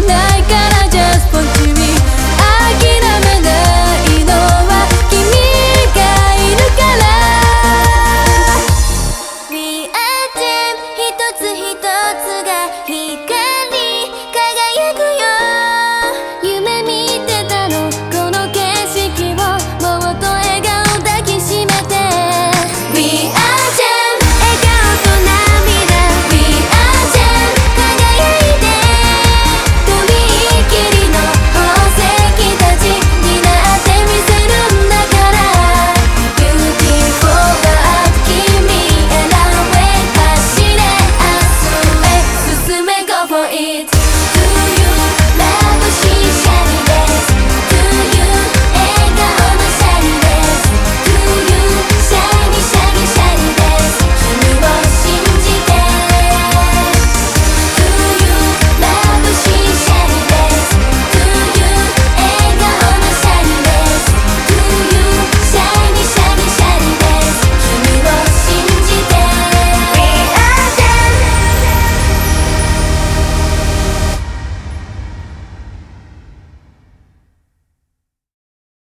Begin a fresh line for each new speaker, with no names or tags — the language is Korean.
나